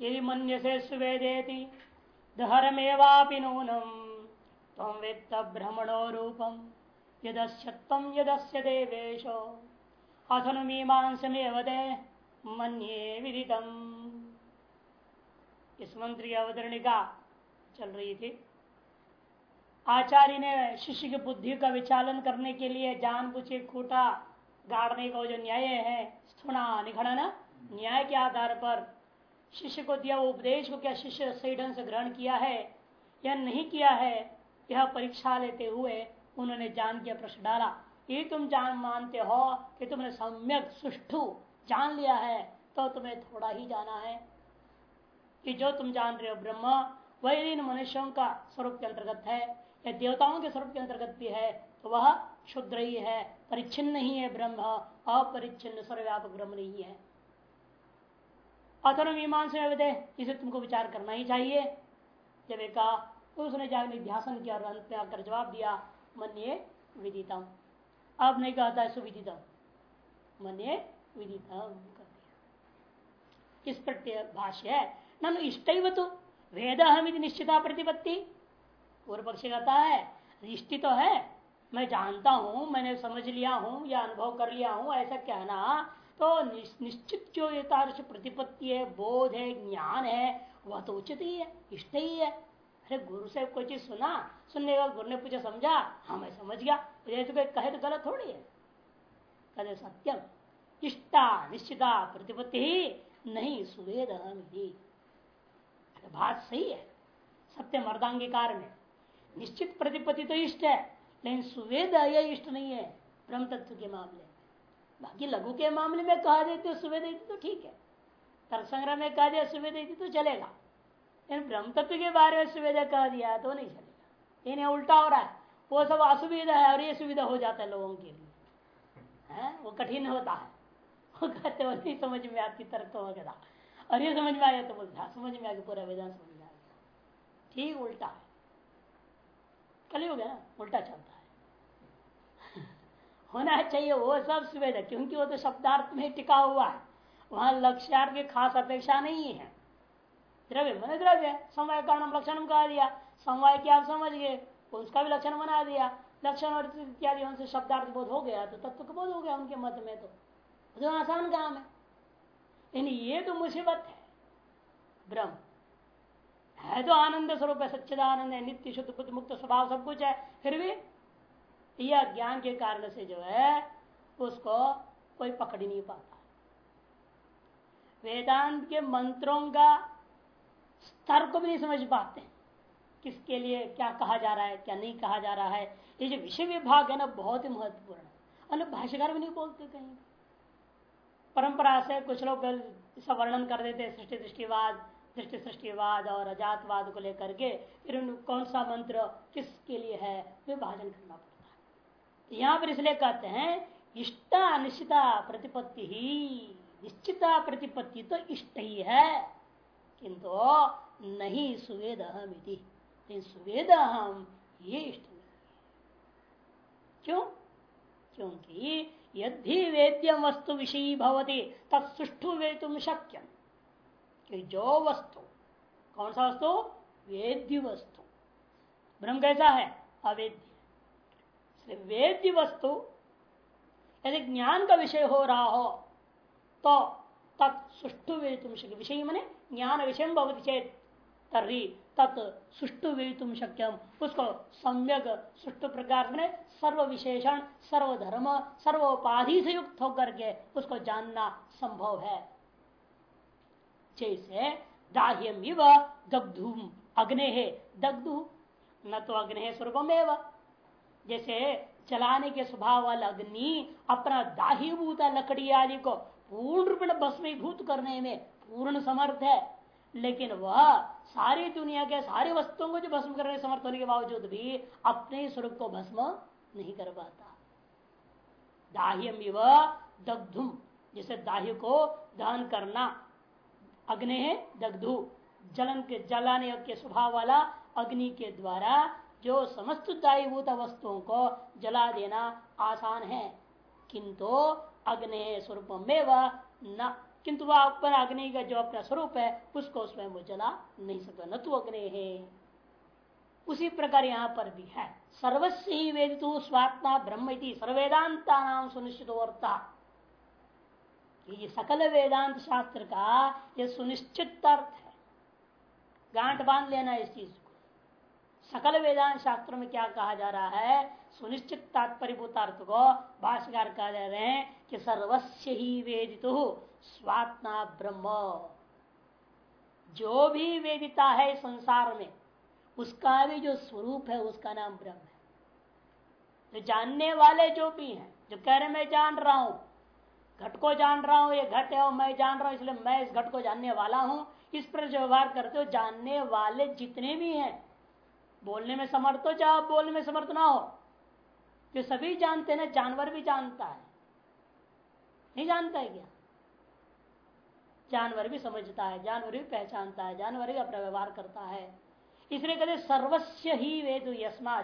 यदि मन से सुवेदेति दहरमेवापि नूनम तम वेत्त भ्रमणो रूपम यदस्यत्म यदस्य देवेशो। अथनुमीमांसमेव दे मन्ये विदितम। इस मंत्र की अवतरणिका चल रही थी। आचार्य ने शिष्य की बुद्धि का विचालन करने के लिए जान बुझे खूटा गाड़ने का जो न्याय है स्थुणा निखड़न न्याय के आधार पर शिष्य को दिया, वो उपदेश को क्या शिष्य सही ढंग से ग्रहण किया है या नहीं किया है, यह परीक्षा लेते हुए उन्होंने जान किया प्रश्न डाला। ये तुम जान मानते हो कि तुमने सम्यक सुष्ठु जान लिया है तो तुम्हें थोड़ा ही जाना है। कि जो तुम जान रहे हो ब्रह्म, वही इन मनुष्यों का स्वरूप के अंतर्गत है, या देवताओं के स्वरूप के अंतर्गत भी है तो वह शुद्र ही है, परिच्छिन्न नहीं है ब्रह्म, अपरिच्छिन्न, सर्वव्यापक ब्रह्म नहीं है। अथर्व मीमांसा इसे तुमको विचार करना ही चाहिए। जब एक कहा तो उसने जाकर ध्यान किया और अंत में आकर जवाब दिया मन ये विदितम। अब नहीं कहता है सुविदितम। ये विदितम कर दिया। इस प्रत्यय भाष्य है। नन इष्ट तो वेद हम निश्चिता प्रतिपत्ति। पूर्व पक्षी कहता है इष्टि तो है। मैं जानता हूँ, मैंने समझ लिया हूँ या अनुभव कर लिया हूँ, ऐसा कहना तो निश्चित जो यथार्थ प्रतिपत्ति है, बोध है, ज्ञान है, वह तो उचित ही है, इष्ट ही है। अरे गुरु से कोई चीज़ सुना, सुनने का गुरु ने पूछा, समझा? हाँ मैं समझ गया। जैसे कोई कहे तो गलत थोड़ी है। कहे, सत्यम। इष्टा, निश्चिता, प्रतिपत्ति ही नहीं, सुवेद बात सही है। सत्य मर्दांगीकार में। निश्चित प्रतिपत्ति तो इष्ट है, लेकिन सुवेद यह इष्ट नहीं है ब्रह्म तत्व के मामले बाकी लघु के मामले में कहा देते हो सुबह देती तो ठीक है। तर्क संग्रह में कह दिया सुबह देती तो चलेगा। लेकिन ब्रह्म तत्व के बारे में सुविधा कह दिया तो नहीं चलेगा। इन्हें उल्टा हो रहा है। वो सब असुविधा है और ये सुविधा हो जाता है लोगों के लिए। है? वो कठिन होता है। वो कहते वो नहीं समझ में आती तर्क तो वगैरह और ये समझ में आया तो बोलता हाँ, समझ में आ गया पूरा वेदांत समझ में आ गया ठीक उल्टा है। कल हो गया ना? उल्टा चलता है। होना चाहिए वो सब सुविधा, क्योंकि वो तो शब्दार्थ में टिका हुआ है। वहाँ लक्ष्यार्थ की खास अपेक्षा नहीं है। द्रव्य मन द्रव्य समय कारण लक्षण कहा दिया। समवाय की आप समझ गए उसका भी लक्षण बना दिया। लक्षण और इत्यादि उनसे शब्दार्थ बोध हो गया तो तत्व का बोध हो गया उनके मत में तो। जो आसान काम है। यानी ये तो मुसीबत है। ब्रह्म है तो आनंद स्वरूप है, सच्चिदानंद है, नित्य, शुद्ध मुक्त स्वभाव सब कुछ है, फिर भी यह ज्ञान के कारण से जो है, उसको कोई पकड़ नहीं पाता। वेदांत के मंत्रों का स्तर को भी नहीं समझ पाते। किसके लिए क्या कहा जा रहा है, क्या नहीं कहा जा रहा है। ये जो विषय विभाग है ना, बहुत ही महत्वपूर्ण है। अलग भाष्यकार भी नहीं बोलते कहीं परंपरा से कुछ लोग इसका वर्णन कर देते सृष्टि, दृष्टिवाद, दृष्टि, सृष्टिवाद और अजातवाद को लेकर के। फिर कौन सा मंत्र किसके लिए है, विभाजन करना पड़ता यहाँ पर इसलिए कहते हैं, इष्टा निश्चिता प्रतिपत्ति ही, निश्चिता प्रतिपत्ति तो इष्ट ही है। किंतु नहीं सुवेद अहम लेकिन सुवेद अहम ये इष्ट क्यों? क्योंकि यदि वेद्यम वस्तु विषय भवती, तत्सुष्ठु वेतुम शक्य कि जो वस्तु, कौन सा वस्तु? वेद्य वस्तु ब्रह्म कैसा है? अवेद्य। वेद्य वस्तु। यदि ज्ञान का विषय हो रहा हो तो तत्सुष्टु वेतुम शक्य विषय मने ज्ञान विषय भवती चेत तर्री तत् सुष्टु वेतुम शक्यम। उसको सम्यक सुष्टु प्रकार में सर्व विशेषण सर्वधर्म सर्वोपाधि से युक्त होकर के उसको जानना संभव है। जैसे दाह्यम इव दग्धुम अग्ने। है दग्धु न तो अग्नि स्वरूपमेव। जैसे चलाने के स्वभाव वाला अग्नि, अपना दाह्यभूता लकड़ी आदि को पूर्ण रूप में भस्मीभूत करने में पूर्ण समर्थ है। लेकिन वह सारी दुनिया के सारे वस्तुओं को जो भस्म करने समर्थ होने के बावजूद भी अपने स्वरूप को भस्म नहीं कर पाता। दाह्यम दग्धुम, जैसे दाह्य को दहन करना, अग्नि है दग्धु, जलन के जलाने के स्वभाव वाला अग्नि के द्वारा जो समस्त दायभूत वस्तुओं को जला देना आसान है। किंतु अग्नि स्वरूप में वह न, किंतु वह अपना अग्नि का जो अपना स्वरूप है, उसको स्वयं वो जला नहीं सकता, न तो अग्नि है। उसी प्रकार यहाँ पर भी है। सर्वस्व ही वेदित स्वात्मा ब्रह्म सर्वेदांता नाम सुनिश्चित ये सकल वेदांत शास्त्र का यह सुनिश्चित अर्थ है। गांठ बाँध लेना इस चीज़ सकल वेदांत शास्त्र में क्या कहा जा रहा है? सुनिश्चित तात्पर्यभूतार्थ को भाष्यकार कह रहे हैं कि सर्वस्व ही वेदित स्वात्मा ब्रह्म। जो भी वेदिता है संसार में, उसका भी जो स्वरूप है, उसका नाम ब्रह्म है। जो जानने वाले जो भी हैं, जो कह रहे मैं जान रहा हूँ, घट को जान रहा हूँ, ये घट है और मैं जान रहा हूँ, इसलिए मैं इस घट को जानने वाला हूँ। इस पर जो व्यवहार करते हो, जानने वाले जितने भी हैं बोलने में समर्थ हो चाहे बोलने में समर्थ ना हो। जो सभी जानते ना, जानवर भी जानता है। नहीं जानता है क्या? जानवर भी समझता है, जानवर भी पहचानता है, जानवर भी अपना व्यवहार करता है। इसलिए कहते सर्वस्व ही वेद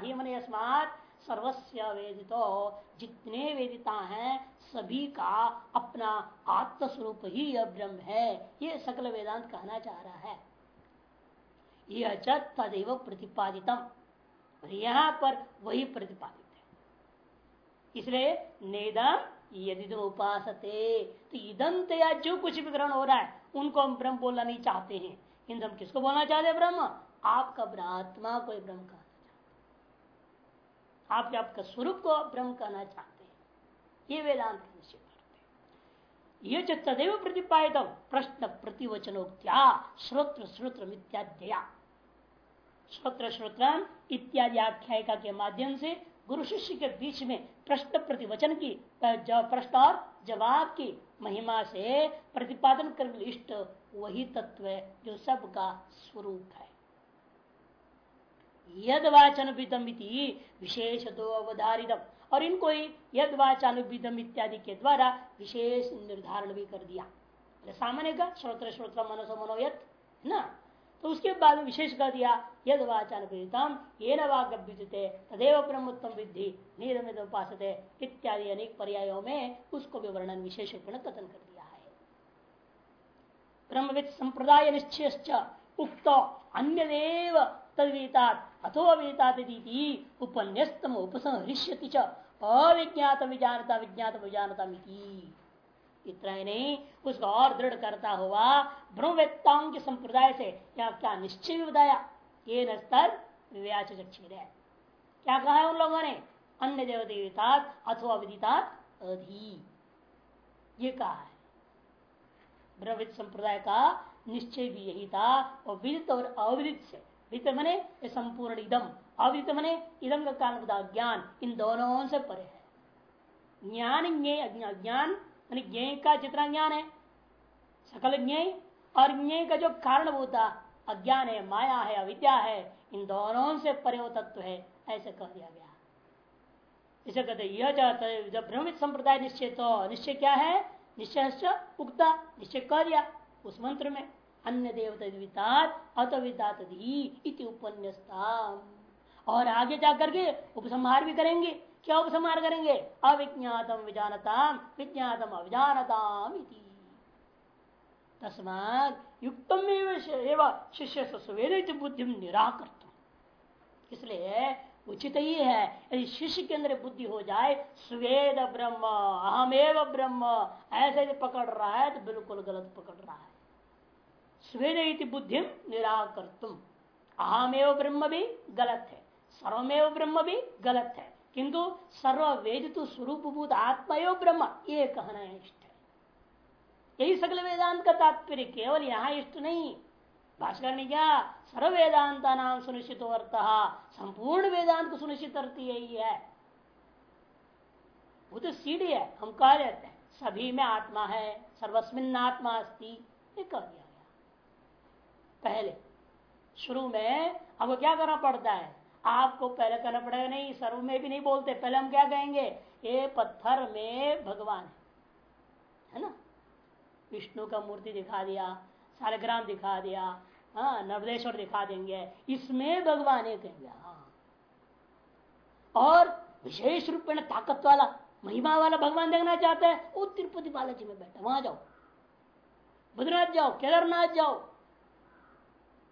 ही मन यस्मात, सर्वस्व वेदितो, जितने वेदिता हैं, सभी का अपना आत्मस्वरूप ही यह ब्रह्म है। ये सकल वेदांत कहना चाह रहा है। यह तदेव प्रतिपादितम। यहाँ पर वही प्रतिपादित है। इसलिए नेदम यदि उपासते। तो इदंत या जो कुछ भी ग्रहण हो रहा है, उनको हम ब्रह्म बोलना नहीं चाहते हैं। किंतु हम किसको बोलना चाहते हैं ब्रह्म? आपका आत्मा को ब्रह्म कहना चाहते आप आपका स्वरूप को ब्रह्म कहना चाहते हैं। ये वेदांत निश्चय करते ये जो तदेव प्रतिपादित प्रश्न प्रतिवचनोक्त्या, श्रोत्र श्रोत्र इत्याद्या श्रोत्र श्रोत्र इत्यादि आख्यायिका के माध्यम से गुरु शिष्य के बीच में प्रश्न प्रतिवचन की प्रश्न और जवाब की महिमा से प्रतिपादन कर इष्ट वही तत्व है जो सबका स्वरूप है। यद वाचनुबिदम विशेष दो अवधारित और इनको ही यद वाचानुबिदम इत्यादि के द्वारा विशेष निर्धारण भी कर दिया। सामान्य का श्रोत्र श्रोत्र मनसो मनोयत ना? तो उसके बाद में विशेष कर दिया यद वाचानुबिदम ये नवागभ्युते तदेव ब्रह्मोत्तम विधि निरमित उपास इत्यादि अनेक पर्यायों में उसको भी वर्णन विशेष कथन कर दिया है। ब्रह्मविद संप्रदाय निश्चय उक्त अन्य तदवीतात अथो अविदितात उपन्यस्तम उपसंहृष्यति च अविज्ञात विजानता विज्ञात विजानता इतना ही नहीं उसको और दृढ़ करता हुआ ब्रह्मवेत्ताओं के संप्रदाय से क्या क्या निश्चय भी बताया? ये स्तर व्याचक्षीर है क्या कहा है उन लोगों ने? अन्य देव देवतात अथवा विदितात अधि। ये कहा है। ब्रह्मविद संप्रदाय का निश्चय भी यही था, और विदित और अविदित से। वित मने संपूर्ण इदम। अविदित मने इदम का कारण ज्ञान। इन दोनों से परे है। ज्ञान ज्ञान ज्ञ का जितना ज्ञान है, सकल ज्ञ और ज्ञ का जो कारण होता अज्ञान है, माया है, अविद्या है, इन दोनों से परे तत्व है, ऐसे कह दिया गया। इसे कहते यह जब भ्रमित संप्रदाय निश्चय तो निश्चय क्या है? निश्चय उगता, निश्चय कह दिया, उस मंत्र में, अन्य देवतात अतवितात उपन्यस्ता और आगे जाकर के उपसंहार भी करेंगे क्या उपसंहार करेंगे? अविज्ञातम विजानताम, विज्ञातम अविजानताम तस्मात युक्तम शिष्य सुवेद बुद्धि निराकृत इसलिए उचित ही है, यदि शिष्य के अंदर बुद्धि हो जाए, स्वेद ब्रह्म, अहमेव ब्रह्म, ऐसे यदि पकड़ रहा है तो बिल्कुल गलत पकड़ रहा है। स्वेद बुद्धि निराकर तुम अहमेव ब्रह्म भी गलत है, सर्वमेव ब्रह्म भी गलत है। किंतु सर्व वेद तो स्वरूप आत्मयो ब्रह्म ये कहना इष्ट। है यही सकल वेदांत का तात्पर्य, केवल यहाँ इष्ट नहीं। भाषकर ने क्या सर्व वेदांत नाम सुनिश्चित अर्थ, संपूर्ण वेदांत को सुनिश्चित अर्थ यही है। वो तो सीढ़ी है, हम कह देते हैं सभी में आत्मा है, सर्वस्मिन आत्मा अस्ती, ये कह दिया पहले, शुरू में हमको क्या करना पड़ता है? आपको पहले कहना पड़ेगा, नहीं, सर्व में भी नहीं बोलते, पहले हम क्या कहेंगे? ये पत्थर में भगवान है। ना? विष्णु का मूर्ति दिखा दिया, सालग्राम दिखा दिया हाँ नवदेश्वर दिखा देंगे, इसमें भगवान है कहेंगे हाँ। और विशेष रूप में ताकत वाला, महिमा वाला भगवान देखना चाहते हैं, वो तिरुपति बालाजी में बैठा वहाँ जाओ। बद्रनाथ जाओ, केदारनाथ जाओ।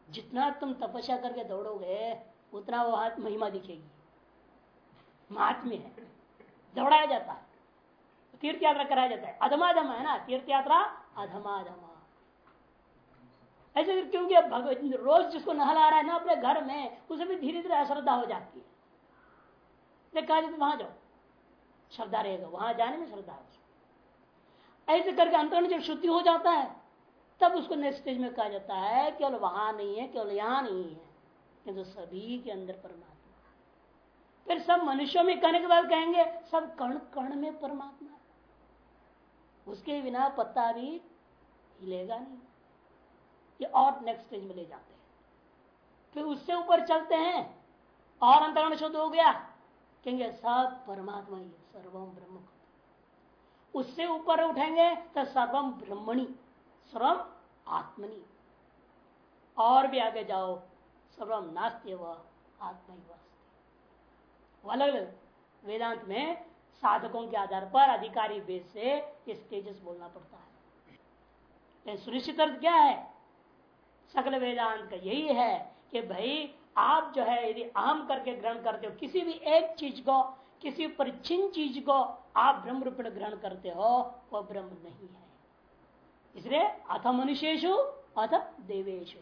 जितना तुम तपस्या करके दौड़ोगे उतना वो हाथ महिमा दिखेगी। महात्म्य है। दौड़ाया जाता है। तीर्थ यात्रा कराया जाता है। अधमाधम है ना? तीर्थ यात्रा अधमाधमा। ऐसे क्योंकि अब रोज जिसको नहला रहा है ना अपने घर में, उसे भी धीरे धीरे अश्रद्धा हो जाती है। कहा तो वहाँ जाओ। श्रद्धा रहेगा। वहाँ जाने में श्रद्धा है ऐसे करके अंतरण जब शुद्धि हो जाता है, तब उसको नेक्स्ट स्टेज में कहा जाता है, केवल वहाँ नहीं है, केवल यहाँ नहीं है। किंतु तो सभी के अंदर परमात्मा फिर सब मनुष्यों में कहने के बाद कहेंगे, सब कण कण में परमात्मा उसके बिना पत्ता भी हिलेगा नहीं। ये और नेक्स्ट स्टेज में ले जाते हैं। फिर उससे ऊपर चलते हैं। और अंतरण शुद्ध हो गया। कहेंगे, सब परमात्मा ही सर्वम ब्रह्म उससे ऊपर उठेंगे तो सर्वम ब्रह्मणी, सर्वम आत्मनी। और भी आगे जाओ। सर्वम नास्त्य व आत्मा ही अलग वेदांत में साधकों के आधार पर अधिकारी बेस से ये स्टेजेस बोलना पड़ता है। सुनिश्चित अर्थ क्या है? सकल वेदांत का यही है कि भाई, आप जो है, यदि आम करके ग्रहण करते हो, किसी भी एक चीज़ को, किसी परिचिन चीज़ को आप ब्रह्म रूप में ग्रहण करते हो वह ब्रह्म नहीं है। इसलिए अथ मनुष्यु अथ देवेशु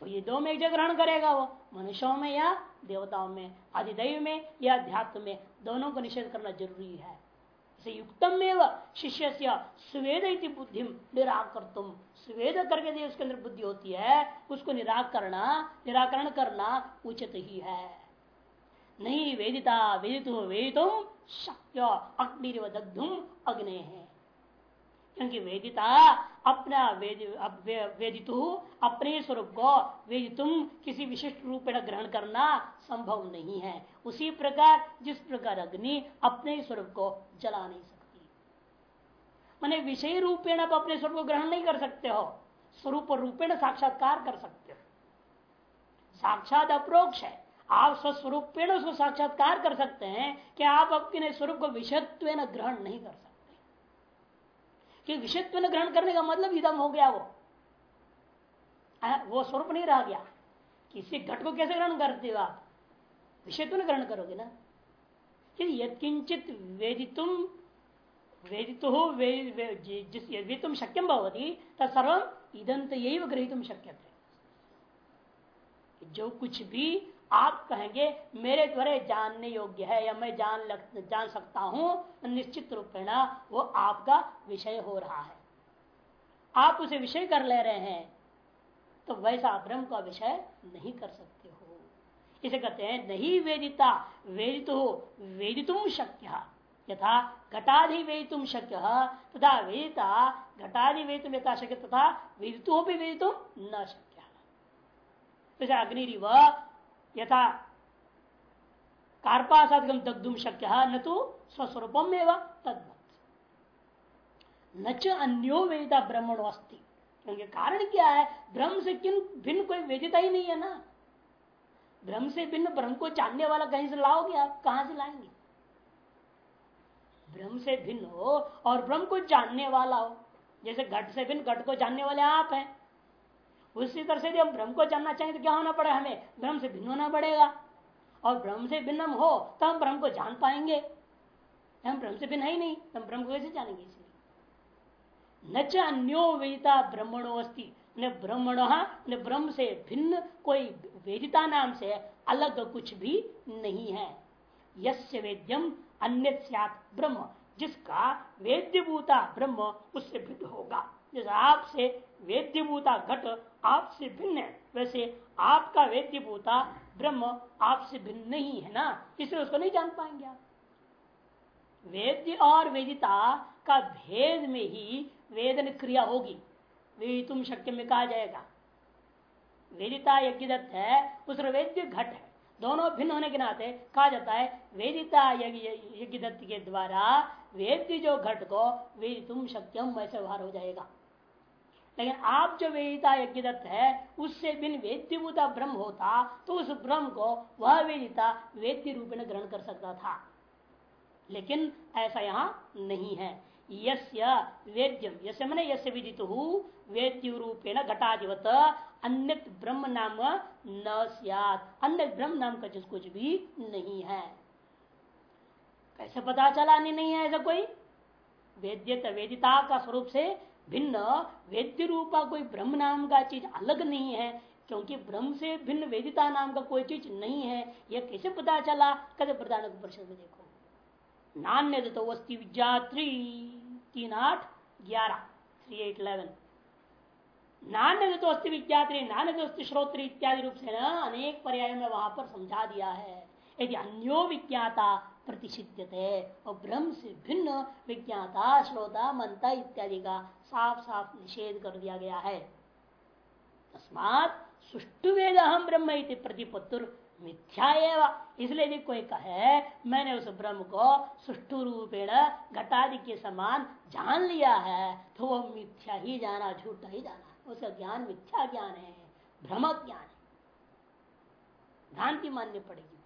तो ये दो में एक जगह ग्रहण करेगा वो, मनुष्यों में या देवताओं में, आदिदेव में या अध्यात्म में, दोनों को निषेध करना ज़रूरी है। इसे युक्तम शिष्य से सुवेद बुद्धि निराकर तुम सुवेद करके दे उसके अंदर बुद्धि होती है, उसको निराकरणा, निराकरण करना उचित ही है। नहीं वेदिता, वेदित वेदितुम शक्य अग्नि दग्धुम अग्नि। है क्योंकि वेदिता, अपना वेदितु, अपने स्वरूप को वेदितुम किसी विशिष्ट रूप में ग्रहण करना संभव नहीं है। उसी प्रकार, जिस प्रकार अग्नि अपने स्वरूप को जला नहीं सकती। मैंने विषय रूपेण आप अपने स्वरूप को ग्रहण नहीं कर सकते हो। स्वरूप रूपेण साक्षात्कार कर सकते हो। साक्षात अप्रोक्ष है। आप स्वस्वरूपेण साक्षात्कार कर सकते हैं कि आप अपने स्वरूप को विषयत्व ग्रहण नहीं कर सकते। कि विषयत्व ग्रहण करने का मतलब इदम हो गया वो। आ, वो स्वरूप नहीं रह गया। किसी घट को कैसे ग्रहण करते हो आप? विषयत्व ग्रहण करोगे ना। यदकिंचित वेदितुम वेदित हो वे, वे, जिस वेदितुम शक्यम भवती तत्सर्व इदंत यही ग्रहित शक्य जो कुछ भी आप कहेंगे मेरे द्वारा जानने योग्य है या मैं जान लग, जान सकता हूँ निश्चित रूपेण वो आपका विषय हो रहा है। आप उसे विषय कर ले रहे हैं तो वैसा ब्रह्म का विषय नहीं कर सकते हो। इसे कहते हैं नहीं वेदिता वेदित हो वेदितुम शक्य। यथा घटाधि वेदितुम शक्य तथा वेदिता घटाधि वेदितुम यथा शक्य तथा वेदितु भी वेदितुम न शक्य। जैसे अग्निव यथा कार्पासाधिकम दग्धुम शक्य न तो स्वस्वरूपम एवं तद्वत। न च अन्यो वेदिता ब्रह्मणो अस्ति। क्योंकि कारण क्या है? ब्रह्म से किन भिन्न कोई वेदिता ही नहीं है ना? ब्रह्म से भिन्न ब्रह्म को जानने वाला कहीं से लाओगे आप? कहाँ से लाएँगे? ब्रह्म से भिन्न हो और ब्रह्म को जानने वाला हो। जैसे घट से भिन्न घट को जानने वाले आप हैं। उसी तरह से यदि हम ब्रह्म को जानना चाहें तो क्या होना पड़ेगा हमें? ब्रह्म से भिन्न होना पड़ेगा। और ब्रह्म से भिन्न हो तो हम ब्रह्म को जान पाएँगे। हम ब्रह्म से भिन्न ही नहीं तो हम ब्रह्म को कैसे जानेंगे इसलिए? न च अन्यो वेदिता ब्रह्मणो अस्ति न ब्रह्मण, न ब्रह्म से भिन्न कोई वेदिता नाम से अलग कुछ भी नहीं है। यस्य वेद्यम अन्य ब्रह्म। जिसका वेद्यभूता ब्रह्म, उससे भिन्न होगा। जैसे आपसे वेद्यभूता घट आपसे भिन्न है। वैसे आपका वेद्यभूता ब्रह्म आपसे भिन्न नहीं है ना? इसलिए उसको नहीं जान पाएँगे आप। वेद्य और वेदिता का भेद में ही वेदन क्रिया होगी। वे तुम शक्य में कहा जाएगा। वेदिता यज्ञदत्त है उस वेद्य घट है। दोनों भिन्न होने के नाते कहा जाता है, वेदिता यज्ञ दत्त के द्वारा वेद्य जो घट को वेद तुम शक्यम वैसे व्यवहार हो जाएगा। लेकिन आप जो वेदिता यज्ञदत्त है, उससे बिन वेद्यभूता ब्रह्म होता तो उस ब्रह्म को वह वेदिता वेद्य रूप में ग्रहण कर सकता था। लेकिन ऐसा यहाँ नहीं है। यस्य वेद्यम मैंने यस्य विदित वेद्यु रूपेण घटाधिवत अन्य ब्रह्म नाम न सियात। अन्य ब्रह्म नाम का जिस कुछ भी नहीं है। कैसे पता चला नहीं है ऐसा कोई? वेद्य वेदिता का स्वरूप से भिन्न वेद्य रूपा कोई ब्रह्म नाम का चीज़ अलग नहीं है, क्योंकि ब्रह्म से भिन्न वेदिता नाम का कोई चीज़ नहीं है। यह कैसे पता चला? कदे प्रधान परिषद में देखो। नान्य तो वस्ती विद्यात्री, तीन आठ, ग्यारह थ्री एट इलेवन नान्य तो अस्थि विद्यात्री, नान्य तो अस्थि श्रोत्र इत्यादि रूप से ना अनेक पर्याय में वहाँ पर समझा दिया है। यदि अन्यो विज्ञाता प्रतिषिध्यते। और ब्रह्म से भिन्न विज्ञाता, श्रोता मनता इत्यादि का साफ़ साफ़ निषेध कर दिया गया है। तस्मात सुष्टु वेद हम ब्रह्म प्रतिपत्तुर मिथ्या इसलिए भी कोई कहे, मैंने उस ब्रह्म को सुष्टु रूपेण घटादि के समान जान लिया है तो वह मिथ्या ही जाना, झूठा ही जाना। उसका ज्ञान मिथ्या ज्ञान है भ्रम ज्ञान है। भ्रांति माननी पड़ेगी।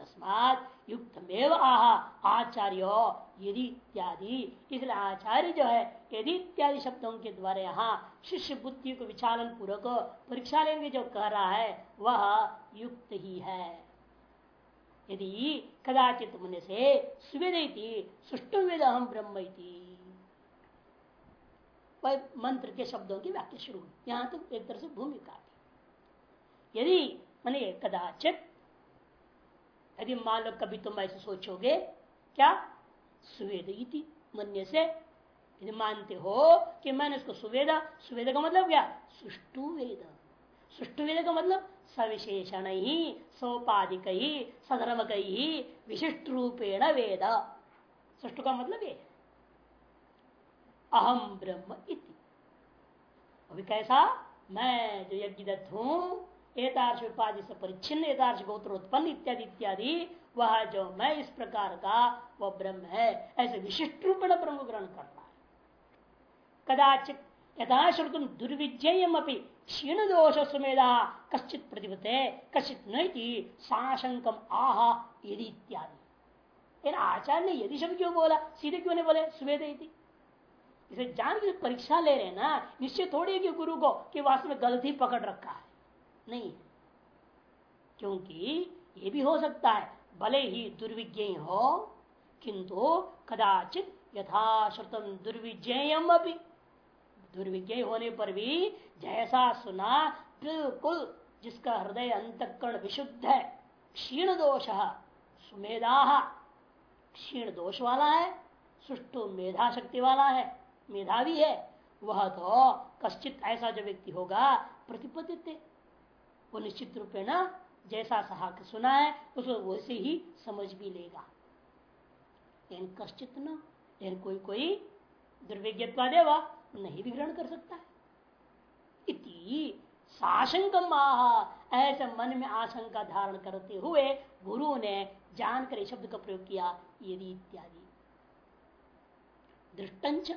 तस्मात युक्त में आह, आचार्य, यदि इत्यादि। इसलिए आचार्य जो है, यदि इत्यादि शब्दों के द्वारा यहाँ शिष्य बुद्धि को विचालन पूर्वक परीक्षा लेंगे, जो कह रहा है, वह युक्त ही है। यदि कदाचित मन से सुवेद सुष्टु वेद हम ब्रह्म मंत्र के शब्दों की व्याख्या शुरू यहाँ तक एक तरह से भूमिका थी। यदि मैंने कदाचित यदि मान लो कभी तुम ऐसे सोचोगे, क्या? सुवेद मन्य से। यदि मानते हो कि मैंने उसको सुवेदा, सुवेद का मतलब क्या? सुष्टु वेद। सुष्टु वेद का मतलब सविशेषण ही, सोपाधिक ही सधर्म ही, विशिष्ट रूपेण वेद। सुष्टु का मतलब ये अहम ब्रह्म इति। अभी कैसा? मैं जो यज्ञ दत्त हूँ एतार्श उपाधि से परिच्छिन्न एतार्श गोत्र उत्पन्न इत्यादि इत्यादि, वह जो मैं इस प्रकार का, वह ब्रह्म है। ऐसे विशिष्ट रूप में ब्रह्म ग्रहण कर रहा है। कदाचित यथाश्रुतम दुर्विजयम अपनी क्षीण दोष सुमेधा कश्चित प्रतिपते, कश्चित नहीं साशंकम आह, यदि इत्यादि। आचार्य ने यदि शब्द क्यों बोला? सीधे क्यों नहीं बोले? सुवेद इसे जान के परीक्षा ले रहे ना निश्चय थोड़ी है कि गुरु को कि वास्तव में गलती पकड़ रखा है। नहीं। क्योंकि ये भी हो सकता है, भले ही दुर्विज्ञ हो, किंतु कदाचित यथाश्रुतम दुर्विजयम अभी दुर्विज्ञ होने पर भी जैसा सुना, बिल्कुल जिसका हृदय अंतकरण विशुद्ध है क्षीण दोष सुमेधा। क्षीण दोष वाला है सुष्टु मेधा शक्ति वाला है, मेधावी है, वह तो कश्चित ऐसा जो व्यक्ति होगा प्रतिपदित वो निश्चित रूप ना जैसा सहा सुना है, उसको वैसे ही समझ भी लेगा। लेकिन कश्चित न, लेकिन कोई कोई दुर्विज्ञत्वा देवा नहीं भी ग्रहण कर सकता है। इति साशंक ऐसे मन में आशंका धारण करते हुए गुरु ने जानकर शब्द का प्रयोग किया, यदि इत्यादि। दृष्टंच,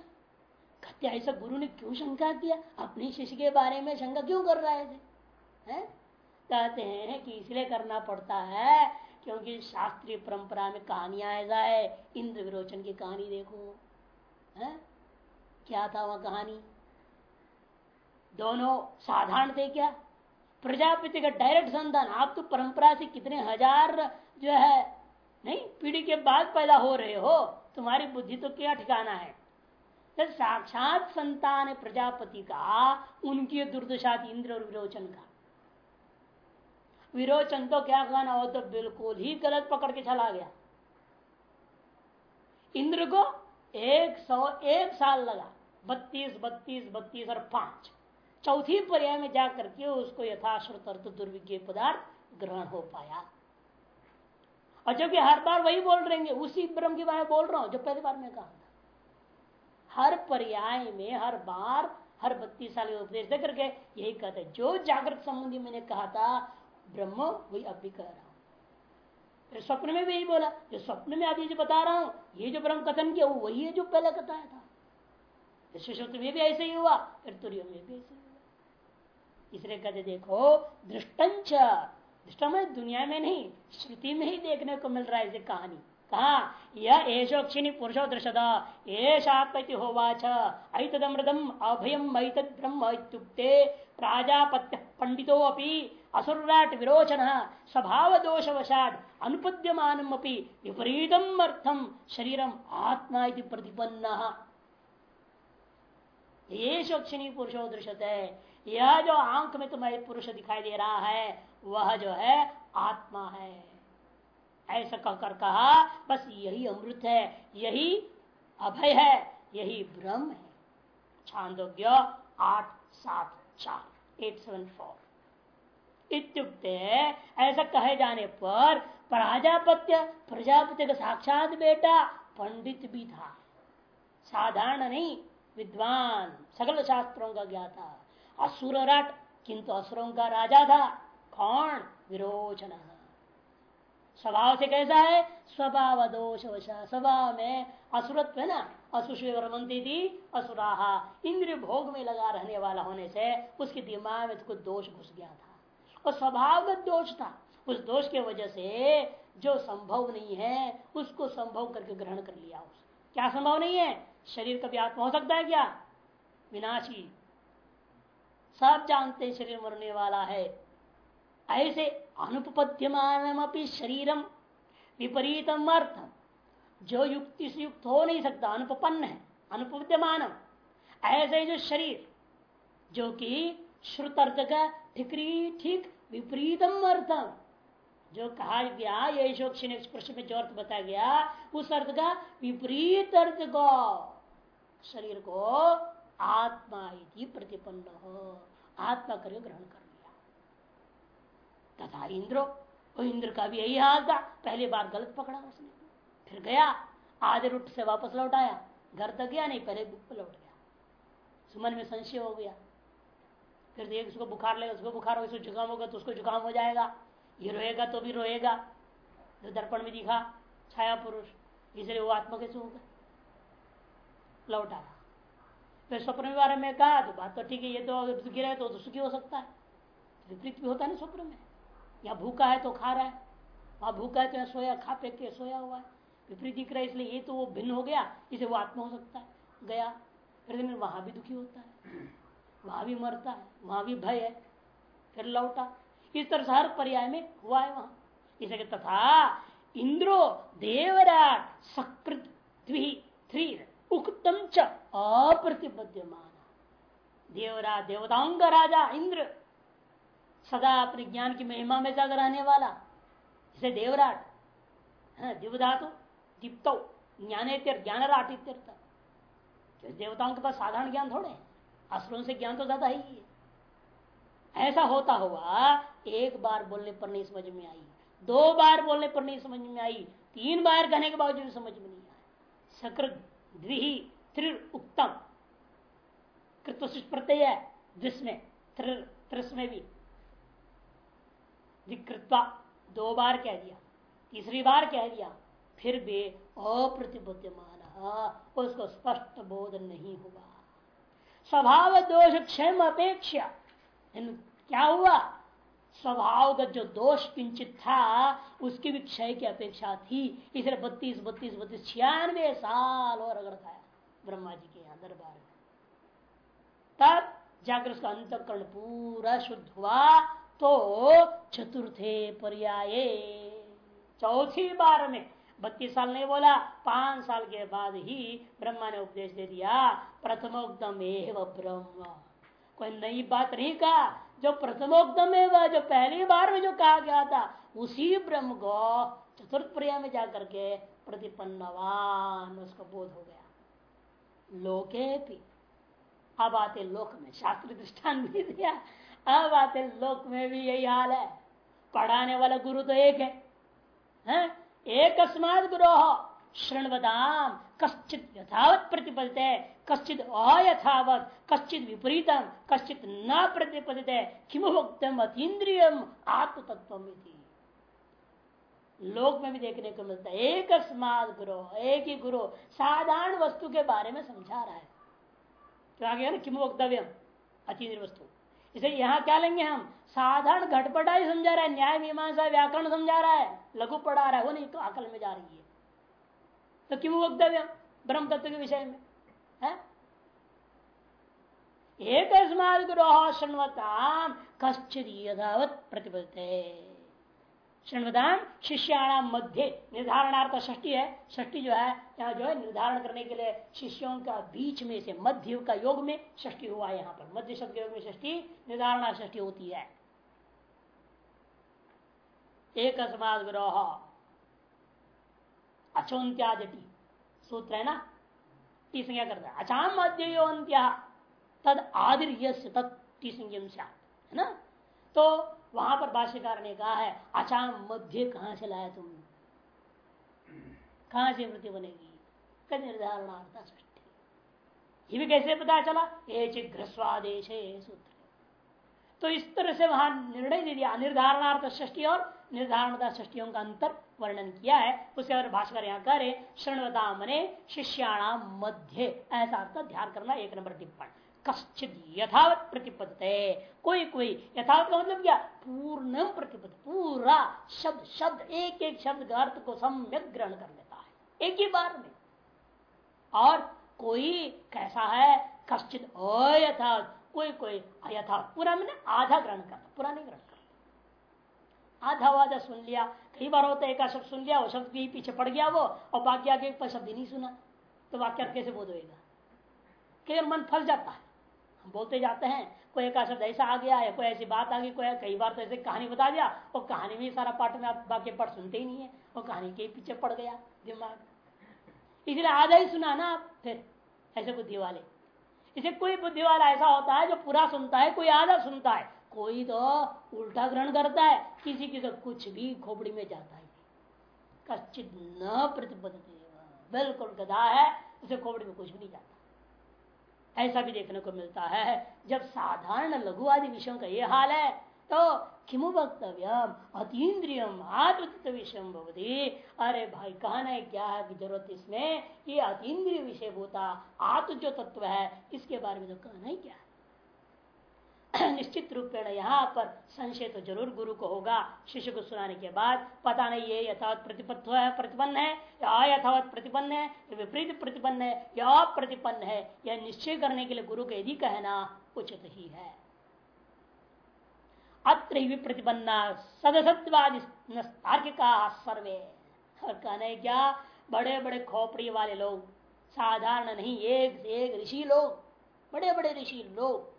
कहते ऐसा गुरु ने क्यों शंका किया? अपने शिष्य के बारे में शंका क्यों कर रहे है? कहते हैं कि इसलिए करना पड़ता है क्योंकि शास्त्रीय परंपरा में कहानियाँ ऐसा है इंद्र विरोचन की कहानी देखो, है? क्या था वह कहानी? दोनों साधारण थे क्या? प्रजापति का डायरेक्ट संतान। आप तो परंपरा से कितने हज़ार जो है, नहीं, पीढ़ी के बाद पैदा हो रहे हो, तुम्हारी बुद्धि तो क्या ठिकाना है? तो साक्षात संतान है प्रजापति का, उनकी दुर्दशा इंद्र और विरोचन का। विरोचन तो क्या कहना हो तो बिल्कुल ही गलत पकड़ के चला गया। इंद्र को एक सौ एक साल लगा, बत्तीस बत्तीस बत्तीस और पाँच। चौथी पर्याय में जाकर के उसको यथाश्रुत अर्थ दुर्विज्ञ पदार्थ ग्रहण हो पाया। और जबकि हर बार वही बोल रहे उसी ब्रह्म के बारे में बोल रहा हूँ, जो पहली बार में कहा था। हर पर्याय में, हर बार, हर बत्तीस साल उपदेश दे करके यही कहते जो जागृत संबंधी मैंने कहा था ब्रह्म, वही अब भी कह रहा हूँ। स्वप्न में भी यही बोला, जो स्वप्न में आदि जो बता रहा हूँ, ये जो ब्रह्म कथन किया, वो वही है जो पहले बताया था। सुषुप्त में भी ऐसे ही हुआ, फिर तुरियो में भी ऐसे हुआ। इसलिए कहते, देखो, दृष्टंच, दृष्ट में दुनिया में नहीं, श्रुति में ही देखने को मिल रहा है इसे कहानी। कहा? यह एशोक्षिणी पुरुषो दृशद एशात्मति होवाच, ऐतदमृतम अभयम ऐतद ब्रह्म इत्युक्ते प्राजापत्य पंडितो अपि असुराट विरोचन स्वभाव दोष वशाद अनुपद्यमान विपरीतम अर्थम शरीरम आत्मा प्रतिपन्न ये शोक्षणी पुरुषो दृश्यते यह जो आँख में तुम्हें पुरुष दिखाई दे रहा है वह जो है आत्मा है ऐसा कहकर कहा बस यही अमृत है यही अभय है यही ब्रह्म है छांदोग्य आठ सात चार एट सेवन फोर इत्युक्ते ऐसा कहे जाने पर प्रजापत्य प्रजापत्य का साक्षात बेटा पंडित भी था। साधारण नहीं, विद्वान सकल शास्त्रों का ज्ञाता, असुर राट, किंतु असुरों का राजा था। कौन? विरोचन। स्वभाव से कैसा है? स्वभाव दोष स्वभाव में असुरत्व है ना? असुषमंती थी, असुराहा इंद्र भोग में लगा रहने वाला होने से उसके दिमाग में तो कुछ दोष घुस गया था। और स्वभावगत दोष था। उस दोष के वजह से जो संभव नहीं है, उसको संभव करके ग्रहण कर लिया उस क्या संभव नहीं है? शरीर कभी आत्मा हो सकता है क्या? विनाशी। सब जानते शरीर मरने वाला है। ऐसे अनुपद्यमान शरीरम विपरीतम अर्थ जो युक्ति से युक्त हो नहीं सकता अनुपन्न है अनुपद्यमान ऐसे जो शरीर, जो कि श्रुत अर्थ का ठिकरी ठीक विपरीतम अर्थम जो कहा गया, ये प्रश्न में जो अर्थ बताया गया, उस अर्थ का विपरीत अर्थ को, शरीर को आत्मा प्रतिपन्न हो, आत्मा कर ग्रहण कर लिया। तथा इंद्रो, वो इंद्र का भी यही हाल था, पहली बार गलत पकड़ा उसने। फिर गया आधे रूट से वापस लौट आया, घर तक गया नहीं, पहले लौट गया। सुमन में संशय हो गया फिर देख उसको बुखार लगेगा उसको बुखार होगा जुकाम होगा तो उसको जुकाम हो जाएगा। ये रोएगा तो भी रोएगा। जो दर्पण में दिखा छाया पुरुष। इसलिए वो आत्मा कैसे होगा लौट। आया फिर स्वप्न के बारे में कहा तो बात तो ठीक है ये तो सुखी रहे तो, तो सुखी हो सकता है। विपरीत भी होता है ना स्वप्न में। या भूखा है तो खा रहा है। वहाँ भूखा है तो सोया खा पे के सोया हुआ है। विपरीत दिख रहा है इसलिए ये तो वो भिन्न हो गया इसे वो आत्मा हो सकता है। गया। फिर वहाँ भी दुखी होता है। वहाँ भी मरता है, वहाँ भी भय है, फिर लौटा। इस तरह से हर पर्याय में हुआ है वहाँ। इसे तथा इंद्रो देवराट सकृत उक्तम च अप्रतिबद्यमान देवरा देवताओं का राजा इंद्र, सदा अपने ज्ञान की महिमा में जाकर रहने वाला। इसे देवराट दिवधातु दीप्तो ज्ञान राट देवताओं के पास साधारण ज्ञान थोड़े असुरों से ज्ञान तो ज़्यादा ही है। ऐसा होता हुआ, एक बार बोलने पर नहीं समझ में आई, दो बार बोलने पर नहीं समझ में आई, तीन बार कहने के बावजूद समझ में नहीं आया। सकृत द्विही, त्रिर, उत्तम। कृत्व प्रत्यय है, जिसमें त्रिस में भी। विकृत्वा दो बार कह दिया, तीसरी बार कह दिया, फिर भी अप्रतिबुद्धिमान, उसको स्पष्ट बोध नहीं हुआ। स्वभाव दोष क्षय अपेक्षा क्या हुआ? स्वभाव का जो दोष किंचित था, उसकी भी क्षय की अपेक्षा थी। इसलिए बत्तीस बत्तीस बत्तीस, छियानवे साल और अगर खाया ब्रह्मा जी के यहाँ दरबार में। तब जाकर उसका अंतकरण पूरा शुद्ध हुआ तो चतुर्थे पर्याये, चौथी बार में बत्तीस साल नहीं बोला पाँच साल के बाद ही ब्रह्मा ने उपदेश दे दिया प्रथमोक्तम एव ब्रह्म। कोई नई बात नहीं कहा जो प्रथमोक्तम एवं जो पहली बार में जो कहा गया था उसी ब्रह्म को चतुर्थ पर्याय में जाकर के प्रतिपन्नवान उसका बोध हो गया। लोके भी। अब आते लोक में शास्त्र दृष्टान भी दिया अब आते लोक में भी यही हाल है। पढ़ाने वाला गुरु तो एक है, है? एक गुरु श्रृणवदाम कश्चित यथावत प्रतिपदित है कश्चित अयथावत, कश्चित विपरीतम कश्चित न प्रतिपदते किम भक्तम अतीन्द्रियम आत्म तत्व लोक में भी देखने को मिलता है एक स्मार्ट गुरु, एक ही गुरु, साधारण वस्तु के बारे में समझा रहा है। तो आगे ना किम वक्तव्य अतीन्द्र वस्तु। इसे यहाँ क्या लेंगे हम? साधारण घटपटा ही समझा रहा है, न्याय, मीमांसा, व्याकरण समझा रहा है। लघु पढ़ा रहा है, वो नहीं तो अकल में जा रही है। तो क्यों वक्तव्य? ब्रह्म तत्व के विषय में, है? एक ग्रोह शृण्वताम कश्चित यथावत प्रतिबद्धते शृण्वताम शिष्याणाम मध्य निर्धारणार्थ षष्टि है। षष्टि जो है, यहाँ जो है, निर्धारण करने के लिए शिष्यों का बीच में से मध्य का योग में षष्टि हुआ है यहाँ पर। मध्य शब्द योग में षष्टि निर्धारणा षष्टि होती है। एक अस्माद ग्रोह अचोन्त्यादि सूत्र है ना? टी संज्ञा करता है। अचाम मध्य तद आदिर टी संज्ञा है ना? तो वहाँ पर भाष्यकार ने कहा है, अचाम मध्य कहाँ से लाया तुम कहाँ से वृत्ति बनेगी? निर्धारणार्थ सृष्टि। ये भी कैसे पता चला? ये चिग्रस्वादेश सूत्र। तो इस तरह से वहाँ निर्णय दे दिया। निर्धारणार्थ सृष्टि और निर्धारणता सृष्टियों का अंतर वर्णन किया है। उसके अगर भाषकर यहाँ करे शरणवता मने शिष्याणाम मध्य। ऐसा आपका ध्यान करना एक नंबर टिप्पण। कश्चित यथावत प्रतिपदते। कोई कोई, यथावत का मतलब क्या? पूर्ण प्रतिपद, पूरा शब्द शब्द एक एक शब्द का अर्थ को सम्यक ग्रहण कर लेता है। एक ही बार में। और कोई कैसा है? कश्चित अयथावत। कोई कोई अयथावत। पूरा मैंने आधा ग्रहण करता पूरा नहीं ग्रहण आधा वाधा सुन लिया। कई बार होता है, एक शब्द सुन लिया वो शब्द भी पीछे पड़ गया वो, और बाकी आगे एक शब्द नहीं सुना। तो वाक्य कैसे बोध होगा केवल मन फंस जाता है। हम बोलते जाते हैं, कोई एक शब्द ऐसा आ गया है कोई ऐसी बात आ गई, कोई कई बार तो ऐसे कहानी बता दिया वो कहानी में सारा पाठ में आप बाकी पढ़ सुनते ही नहीं है वो कहानी के पीछे पड़ गया दिमाग। इसलिए आधा ही सुना ना आप, फिर, ऐसे बुद्धि वाले इसे कोई बुद्धि वाला ऐसा होता है जो पूरा सुनता है, कोई आधा सुनता है। कोई तो उल्टा ग्रहण करता है, किसी की तो कुछ भी खोपड़ी में जाता है। कच्चित न प्रतिबद्ध बिल्कुल गधा है, उसे खोपड़ी में कुछ भी नहीं जाता। ऐसा भी देखने को मिलता है, जब साधारण लघु आदि विषयों का ये हाल है तो किमु वक्तव्यम, अतीन्द्रियम आत्मतत्व विषय भवती। अरे भाई कहना है, क्या है ज़रूरत इसमें? ये अतीन्द्रिय विषय होता आत्म जो तत्व है, इसके बारे में तो कहना ही क्या है? निश्चित रूप यहाँ पर संशय तो ज़रूर गुरु को होगा। शिष्य को सुनाने के बाद पता नहीं ये यथावत प्रतिपन्न है प्रतिपन्न है, या अयथावत प्रतिपन्न है, या विपरीत प्रतिपन्न है, या अप्रतिपन्न है, यह निश्चय करने के लिए गुरु को यदि कहना उचित ही है। अत्र प्रतिपन्ना सदसत्वादि तार्किका सर्वे। और कहने क्या बड़े बड़े खोपड़ी वाले लोग, साधारण नहीं, एक एक ऋषि लोग बड़े बड़े ऋषि लोग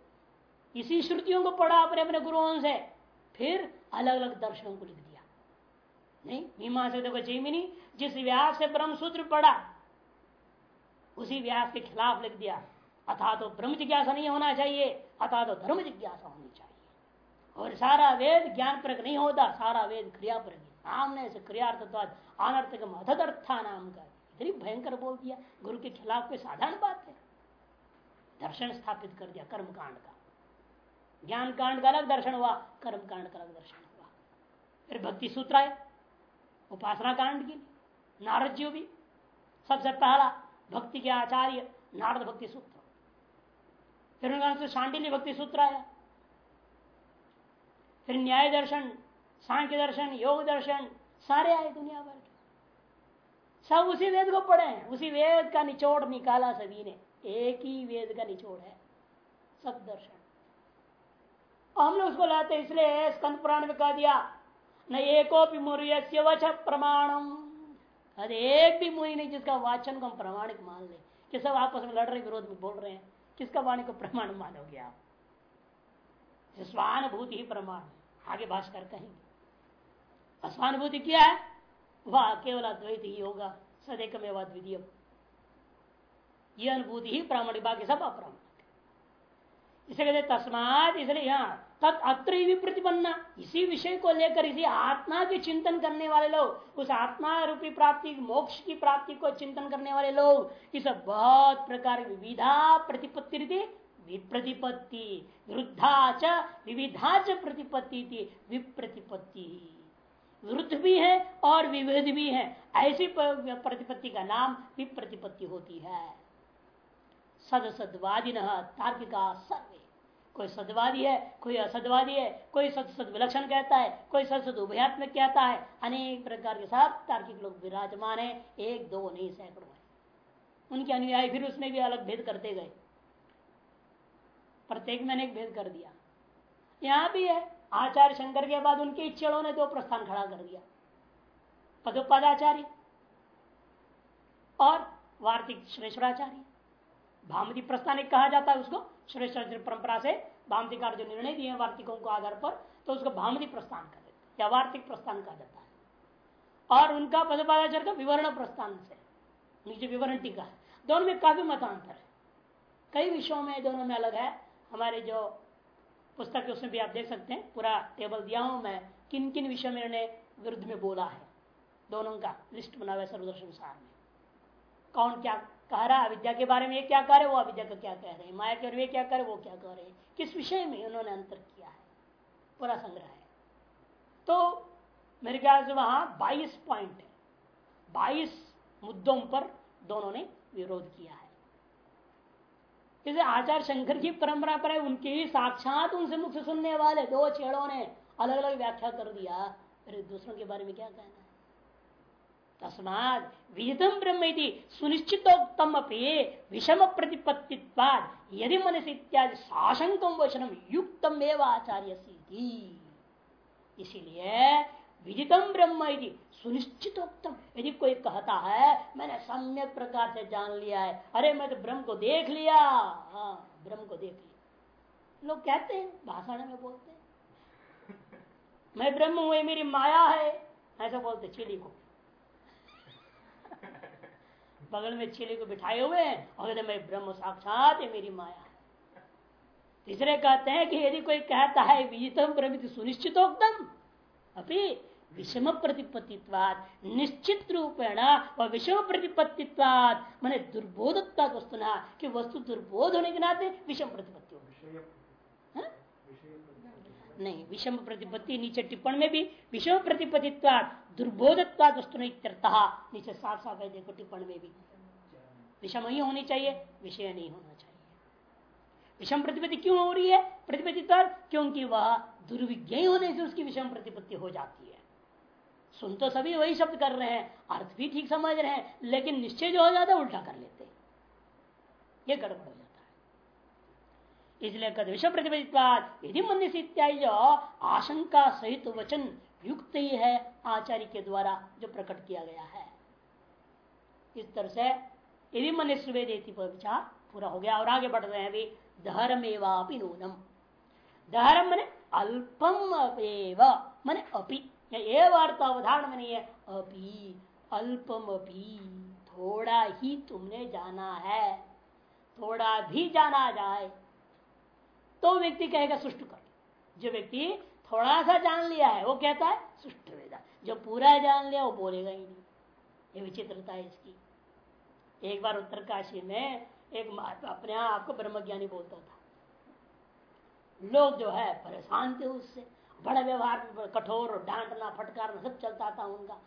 इसी श्रुतियों को पढ़ा अपने अपने गुरुओं से, फिर अलग अलग दर्शनों को लिख दिया। नहीं, मीमा से देखो जैमिनी, जिस व्यास से ब्रह्म सूत्र पढ़ा, उसी व्यास के खिलाफ लिख दिया। अथा तो ब्रह्म जिज्ञासा नहीं होना चाहिए, अथा तो धर्म जिज्ञासा होनी चाहिए। और सारा वेद ज्ञान परक नहीं होता, सारा वेद क्रिया परक सामने से क्रियार्थत्वाद अनर्थक मधदर्था नाम का। इतनी भयंकर बोल दिया, गुरु के खिलाफ कोई साधारण बात है? दर्शन स्थापित कर दिया कर्म कांड का। ज्ञान कांड का अलग दर्शन हुआ कर्म कांड का अलग दर्शन हुआ। फिर भक्ति सूत्र आए, उपासना कांड की, नारद जी भी। सबसे पहला, भक्ति के आचार्य, नारद भक्ति सूत्र। फिर उनका शांडिल्य भक्ति सूत्र आया। फिर न्याय दर्शन, सांख्य दर्शन, योग दर्शन, सारे आए दुनिया भर के। सब उसी वेद को पढ़े हैं। उसी वेद का निचोड़ निकाला सभी ने। एक ही वेद का निचोड़ है। सब दर्शन। हम लोग उसको लाते, इसलिए स्कंद पुराण में कह दिया, न एको भी मुर्य वच प्रमाणम। अरे एक भी मुनि नहीं, जिसका वाचन को हम प्रमाणिक मान ले, कि सब आपस में लड़ रहे, विरोध में बोल रहे हैं, किसका वाणी को प्रमाण मानोगे आप? स्वानुभूति ही प्रमाण, आगे भाषकर कहेंगे। स्वानुभूति क्या है? वह, केवल अद्वैत ही होगा सदैक में द्वितीय ये अनुभूति ही प्रामाणिक, बाकी सब अप्रामाणिक। इसे कहते तस्मात, इसलिए यहाँ तत् अत्र प्रतिपन्ना। इसी विषय को लेकर, इसी आत्मा के चिंतन करने वाले लोग, उस आत्मा रूपी प्राप्ति, मोक्ष की प्राप्ति को चिंतन करने वाले लोग इस बहुत प्रकार विविधा प्रतिपत्ति विप्रतिपत्ति वृद्धा च, विविधा च प्रतिपत्ति थी विप्रतिपत्ति। वृद्ध भी है और विविध भी है। ऐसी प्रतिपत्ति का नाम विप्रतिपत्ति होती है। सदसदवादिन तार्किका सर्वे। कोई सदवादी है, कोई असदवादी है, कोई सत सद विलक्षण कहता है, कोई सत सद उभयात्मक कहता है। अनेक प्रकार के साथ तार्किक लोग विराजमान है, एक, दो, नहीं, सैकड़ों है। उनके अनुयायी फिर उसमें भी अलग भेद करते गए। प्रत्येक में अनेक भेद कर दिया। यहाँ भी है, आचार्य शंकर के बाद उनके इच्छेड़ों ने दो प्रस्थान खड़ा कर दिया। पदोपादाचार्य और वार्तिक श्रेष्ठाचार्य। भामती प्रस्थान कहा जाता है उसको। श्रेष्ठ परंपरा से भामतिकार जो निर्णय दिए वार्तिकों को आधार पर तो उसको भामती प्रस्थान कर देते या वार्तिक प्रस्थान कहा जाता है। और उनका पदपादाचार का विवरण प्रस्थान से, नीचे विवरण टीका है। दोनों में काफ़ी मतांतर है। कई विषयों में दोनों में अलग है। हमारे जो पुस्तक उसमें भी आप देख सकते हैं, पूरा टेबल दिया हूँ मैं किन किन विषय में उन्होंने विरुद्ध में बोला है। दोनों का लिस्ट बना हुआ है सर्वदर्शन सार में। कौन क्या कह रहा अविद्या के बारे में ये क्या कह रहे वो अविद्या का क्या कह रहे हैं? माया के वे क्या करे वो क्या कह रहे हैं? किस विषय में उन्होंने अंतर किया है? पूरा संग्रह है। तो मेरे ख्याल से वहाँ 22 पॉइंट है। 22 मुद्दों पर दोनों ने विरोध किया है। जैसे आचार्य शंकर की परंपरा पर है, उनके ही साक्षात उनसे मुख सुनने वाले दो छेड़ों ने अलग अलग व्याख्या कर दिया। फिर दूसरों के बारे में क्या कहना तस्माद विहितम ब्रह्म सुनिश्चितोक्तम अपनी विषम प्रतिपत्ति यदि मन से इत्यादि साशंकम वचनम युक्तम एवं आचार्य इसीलिए विदितम ब्रह्म यदि सुनिश्चितोक्तम। यदि कोई कहता है, मैंने सम्यक प्रकार से जान लिया है। अरे, मैं तो ब्रह्म को देख लिया। हाँ ब्रह्म को देख लिया। लोग कहते हैं, भाषण में बोलते हैं। मैं ब्रह्म हूँ मेरी माया है। ऐसा बोलते चिड़ी को। बगल में चेले को बिठाए हुए हैं और कहते मैं ब्रह्म साक्षात है मेरी माया तीसरे कहते हैं कि यदि कोई कहता है विजितम ब्रह्म सुनिश्चितोक्तम अभी विषम प्रतिपत्तित्वाद निश्चित रूपेण व विषम प्रतिपत्तित्वाद मैंने दुर्बोधत्वा वस्तु ना कि वस्तु दुर्बोध होने के नाते विषम प्रतिपत्ति हो? हाँ? नहीं, विषम प्रतिपत्ति नीचे टिप्पण में भी विषम प्रतिपत्तित्वाद दुर्बोधत्वाद वस्तु नीचे साफ़ साफ़ है देखो टिप्पण में भी। विषम ही होनी चाहिए, विषय नहीं होना चाहिए। विषम प्रतिपत्ति क्यों हो रही है? प्रतिपत्ति क्योंकि वह दुर्विज्ञ होने से उसकी विषम प्रतिपत्ति हो जाती है। सुन तो सभी वही शब्द कर रहे हैं, अर्थ भी ठीक समझ रहे हैं, लेकिन निश्चय जो हो जाता है उल्टा कर लेते ये गड़बड़ है। इसलिए कद विषम प्रतिपदित्वाद यदि मन से इत्यादि जो आशंका सहित वचन युक्त ही है आचार्य के द्वारा जो प्रकट किया गया है। इस तरह से यदि मन सुवेदेती विचार पूरा हो गया और आगे बढ़ रहे हैं अभी धर्म एवापि नूनम। धर्म मन अल्पम अपेव, मन अपी। वार्ता उदाहरण में नहीं अल्पम अपी, थोड़ा ही तुमने जाना है, थोड़ा भी जाना जाए। तो व्यक्ति कहेगा सुष्ट कर। जो व्यक्ति थोड़ा सा जान लिया है, वो कहता है सुष्ट वेदा। जो पूरा जान लिया, वो बोलेगा ही नहीं। ये विचित्रता है इसकी। एक बार उत्तरकाशी में एक अपने आप को ब्रह्मज्ञानी बोलता था। लोग जो है, परेशान थे उससे। बड़ा व्यवहार कठोर डांटना, फटकारना सब चलता था उनका।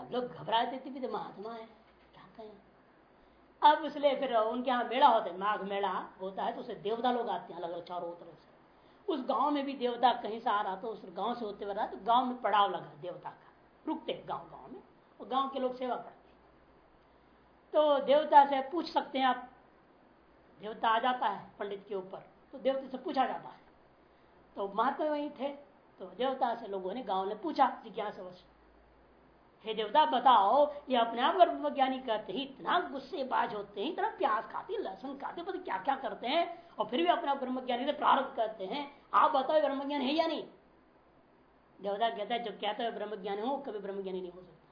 अब लोग घबराते थे भी तो महात्मा है, क्या कहें? अब इसलिए फिर उनके यहाँ मेला होता है माघ मेला होता है तो उसे देवता लोग आते हैं अलग अलग चारों तरफ़ से। उस गाँव में भी देवता कहीं से आ रहा था, उस गाँव से होते हुए रहा तो गाँव में पड़ाव लगा देवता का। रुकते गाँव गाँव में, और गाँव के लोग सेवा करते तो देवता से पूछ सकते हैं आप, देवता आ जाता है पंडित के ऊपर तो देवता से पूछा जाता है। तो महात्मा वही थे तो देवता से लोगों ने गाँव ने पूछा, जिज्ञासा हे देवता, बताओ, ये अपने आप गर्भ ब्रह्मज्ञानी कहते ही, इतना गुस्से बाज होते हैं, इतना प्याज खाते लहसुन खाते पता क्या क्या करते हैं, और फिर भी अपने आप ब्रह्मज्ञानी से प्रारंभ करते हैं। आप बताओ ब्रह्म ज्ञान है या नहीं? देवता कहता है जो कहता है ब्रह्म ज्ञानी हो, कभी ब्रह्म ज्ञानी नहीं हो सकता।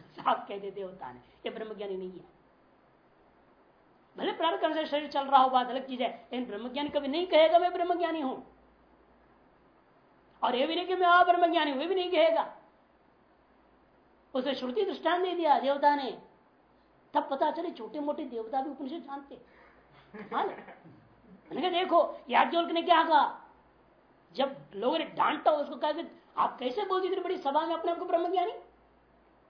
साफ़ कह देते होता है ये ब्रह्मज्ञानी नहीं है। भले प्रारंभ करने से शरीर चल रहा हो, बात अलग चीज़ है, लेकिन ब्रह्मज्ञानी कभी नहीं कहेगा, मैं ब्रह्म ज्ञानी हूँ। और ये भी नहीं कि मैं अब्रह्मज्ञानी हूँ भी नहीं कहेगा। उसे श्रुति दृष्टान दे दिया, देवता ने। तब पता चले छोटे मोटे देवता भी उपनिषद जानते मैंने देखो, याज्ञवल्क ने क्या कहा? जब लोगों ने डांटा, उसको कहा आप कैसे बोलती थी बड़ी सभा में अपने आपको ब्रह्मज्ञानी?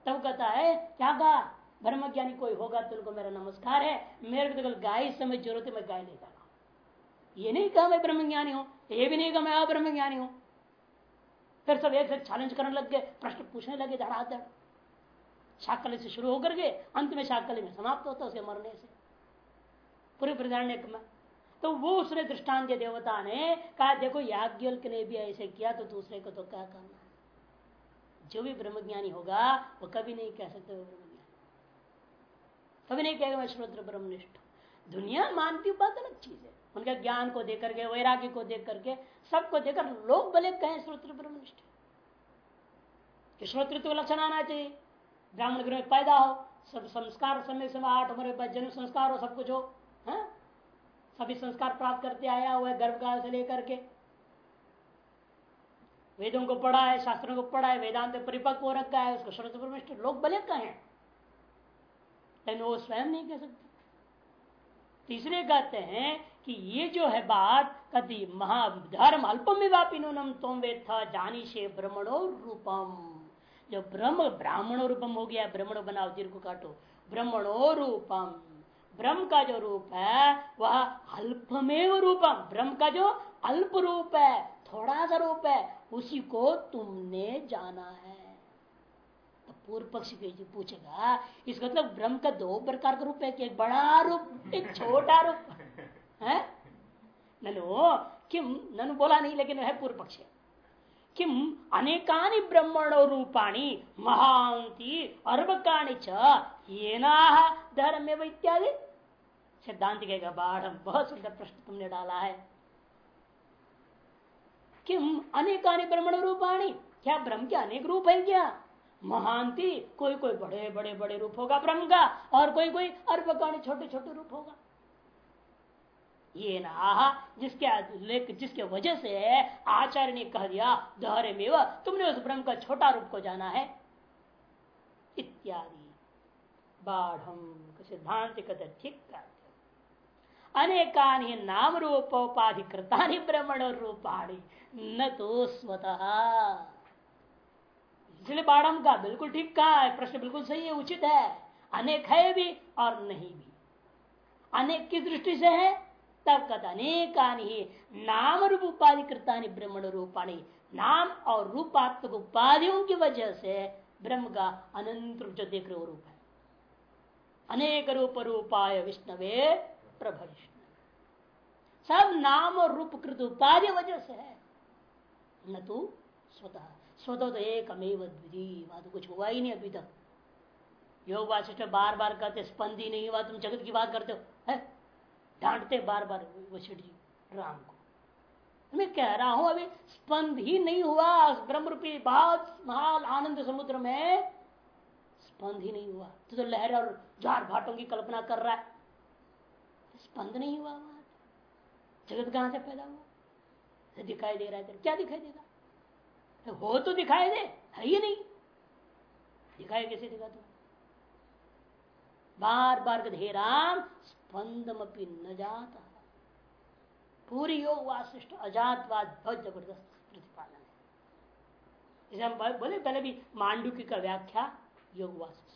तब कहता है, क्या कहा? ब्रह्म ज्ञानी कोई होगा तो उनको मेरा नमस्कार है। मेरे को तो गाय समय ज़रूरत है, मैं गाय ले जाऊँगा ये नहीं कहा मैं ब्रह्मज्ञानी हूँ, ये भी नहीं कहा मैं अब्रह्मज्ञानी हूँ। फिर सब एक से चैलेंज करने लग गए, प्रश्न पूछने लगे, धड़ाधड़। शाकल से शुरू होकर के अंत में शाकल में समाप्त होता उसके मरने से। पूरे प्रधान तो वो उसने दृष्टांत देवता ने कहा, देखो, याज्ञवल्क ने भी ऐसे किया तो दूसरे को तो क्या करना जो भी ब्रह्मज्ञानी होगा, वो कभी नहीं कह सकते ब्रह्मज्ञानी। कभी नहीं कहेगा, मैं श्रोत्र ब्रह्मनिष्ठ दुनिया मानती बात अलग चीज़ है। उनके ज्ञान को देख करके, वैराग्य को देख करके, सबको देखकर लोग भले कहें श्रोत्र ब्रह्मनिष्ठ श्रोतृत्व लक्षण आना चाहिए। ब्राह्मण में पैदा हो, सब संस्कार समय समय आठ उम्र जन्म संस्कार हो, सब कुछ हो, है? सभी संस्कार प्राप्त करते आया हुआ है, गर्भकाल से लेकर के। वेदों को पढ़ा है, शास्त्रों को पढ़ा है, वेदांत परिपक्व हो रखा है, उसको श्रोत परमिष्ठ लोग भले कहें लेकिन वो स्वयं नहीं कह सकते। तीसरे कहते हैं कि ये जो है बात, कति महाधर्म अल्पम व्यापी नूनम तुम वे था जानी से ब्रह्मणो रूपम। जो ब्रह्म ब्राह्मण रूपम हो गया, ब्रह्मण बनाओ दीर्घ को काटो। ब्रह्मणो रूपम। ब्रह्म का जो रूप है, वह अल्पमेव रूपम। ब्रह्म का जो अल्प रूप है, थोड़ा सा रूप है, उसी को तुमने जाना है। तो पूर्व पक्ष पूछेगा, इसका मतलब ब्रह्म का दो प्रकार का रूप है कि एक बड़ा रूप, एक छोटा रूप। है? ननु, किम? ननु बोला नहीं, लेकिन है पूर्व पक्ष। किम अनेकानि ब्रह्मण रूपाणी महांति अर्भकाणी च धर्म इत्यादि। सिद्धांत कहेगा बाढ़ बहुत सुंदर प्रश्न तुमने डाला है। किम अनेकानि ब्रह्मण रूपाणी? क्या ब्रह्म के अनेक रूप है क्या? महांति कोई कोई बड़े बड़े बड़े रूप होगा ब्रह्म का, और कोई कोई अर्भकाणी छोटे छोटे रूप होगा। ये ना जिसके जिसके वजह से आचार्य ने कह दिया दोहरे में तुमने उस ब्रह्म का छोटा रूप को जाना है। इत्यादि। बाढ़ सिद्धांत कहते ठीक करते अनेकानि नाम रूपोपाधिकृता ब्रह्मण रूपाणी न तो स्वतः। इसलिए बाढ़ का बिल्कुल ठीक कहा है, प्रश्न बिल्कुल सही है, उचित है। अनेक है भी और नहीं भी। अनेक की दृष्टि से है तब कथ अनेकानी नाम रूप उपाधि कृता ब्रह्मण रूपाणी नाम और रूपात्मक उपाधियों की वजह से ब्रह्म का अनंत रूप जो देख रहे रूप है अनेक रूप रूपाय विष्णवे प्रभ सब नाम और रूप कृत उपाधि वजह से है न तो स्वतः स्वतः तो एक अमेव द्वितीय कुछ हुआ ही नहीं अभी तक योग वासिष्ठ बार बार कहते स्पंदी नहीं हुआ तुम जगत की बात करते हो है डांटते बार बार वशिष्ठ जी राम को। मैं कह रहा हूँ अभी स्पंद ही नहीं हुआ ब्रह्म रूपी बहुत महाल आनंद समुद्र में स्पंद ही नहीं हुआ। तो, तो लहर और जार भाटों की कल्पना कर रहा है। स्पंद नहीं हुआ वहाँ। जगत कहाँ से पैदा हुआ? दिखाई दे रहा है क्या दिखाई देगा? तो हो तो दिखाई दे है ही नहीं। दिखाई कैसे देगा तुम बार बार हे राम स्पंदमपि न जाता। पूरी योग वासिष्ठ अजातवाद बहुत ज़बरदस्त प्रतिपादन है। इसे हम बोले, पहले भी मांडुकी का व्याख्या योग वासिष्ठ